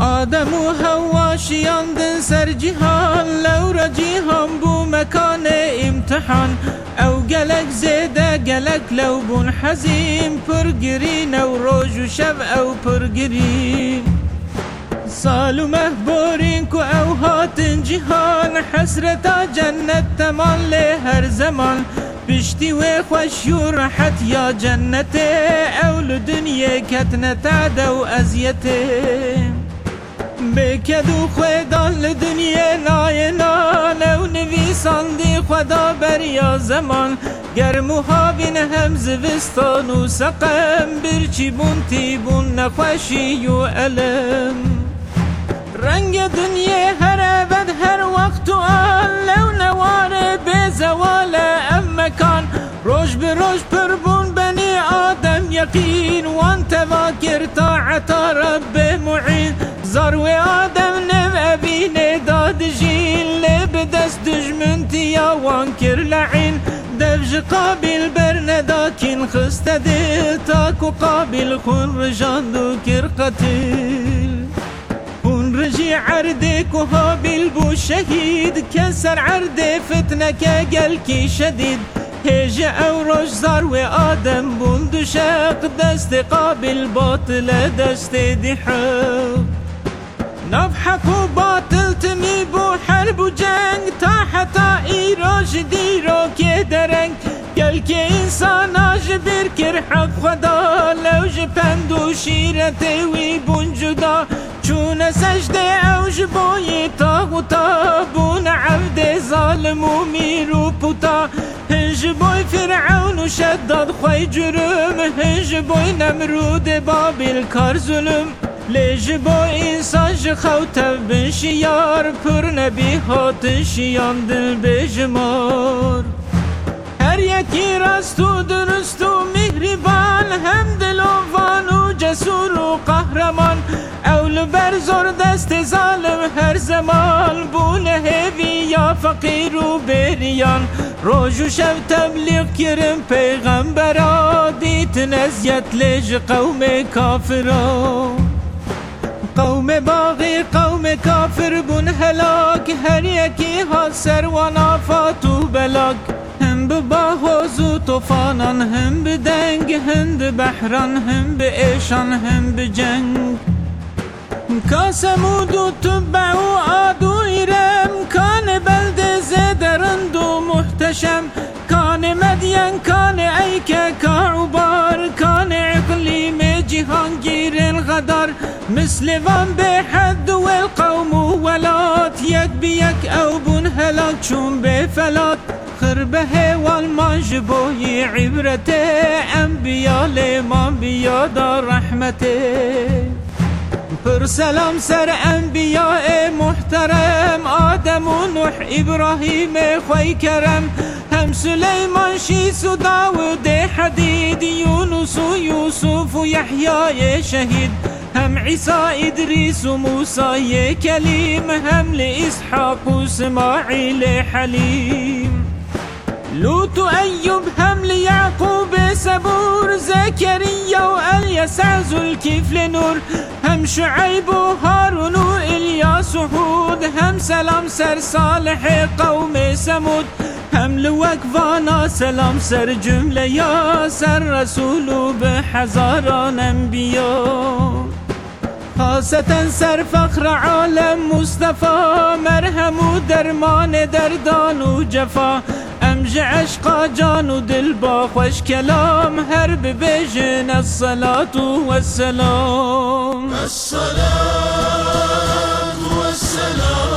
آدم و هوا شیاندن سر جهان لورا جهان بو مکان امتحان. او گلک زیده گلک لو بون حزیم پرگرین او روز و شب او پرگرین سال و مهبورین کو او هاتن جهان. حسرتا جنت تمان لی هر زمان. پشتی و خوش و راحت یا جنت. اول دنیا کتنت عدو ازیته بکدو خدا لدنیا ناینان او نویساندی خدا بریا زمان گرمو ها بین هم زوستان و سقم برچی بون تیبون نخوشی و علم رنگ دنیا هر ابد هر وقت و آن لو نوار به زوال ام مکان روش به روش پر بون بنی آدم یقین وان دجمنتیا وان کر لعین دفج قابل برندا کین خست دل تاکو قابل خون رجاندو کر قتل هون رجي عردك وهابل بو شهيد كسر عرده فتنك قلكي شديد هجا او روش زار و آدم بوند شق دست قابل باطل دست دحق نضحك وباطل تمي بو حرب انسان آج برکر حق خدا لو جپند و شیرت وی بون جدا. چون سجده او جبوی تاغوتا بون عبد ظالم و میرو پوتا. هنج بوی فرعون و شداد خوی جرم هنج بوی نمرود بابل کار ظلم. لیج با انسان خوت بشیار پر نبی هات شیان دل بجمار هر یکی راست و درست و مهربان هم دلوان و جسور و قهرمان. اول بر زور دست ظالم هر زمان بونه هوی یا فقیر و بریان. روز و شب تبلیغ کرم پیغمبرا دیتن ازیت لیج قوم کافران قوم باغی قوم kafir bun helak Her yekî hat servan afat belak. Hem bi bahoz û tofanan Hem bi deng hem bi behran Hem bi êşan hem bi ceng. Ka semûd û tübbe û irem Kanê belde zêderind û muhteşem. Kanê medyen kanê eyke ka ubar Kanê iqlimê cihangîrin غدر مثل فان بحد والقوم ولات يك بيك أو بن هلاك شون بفلات. خرب هوال عبرته. انبيا لما بيا دار رحمته. پر سلام سر انبیاء محترم. آدم و نوح ابراهیم خوی کرم. هم سلیمان شیس و داود حدیدیون يونس يوسف يحيى شهيد. هم عيسى إدريس وموسى يا كليم. هم لإسحاق إسماعيل حليم. لوط أيوب هم ليعقوب سبور زكريا واليسع ذو كيف لنور هم شعيب وهارون وإلياس هود هم سلام سر صالح قوم ثمود. حمل وقفانا سلام سر جمله یا سر رسول و به هزاران انبیا خاصتا سر فخر عالم مصطفی مرهم درمان دردان و جفا امج عشقا جان و دل با خوش کلام هر ببیجن الصلاة و السلام و والسلام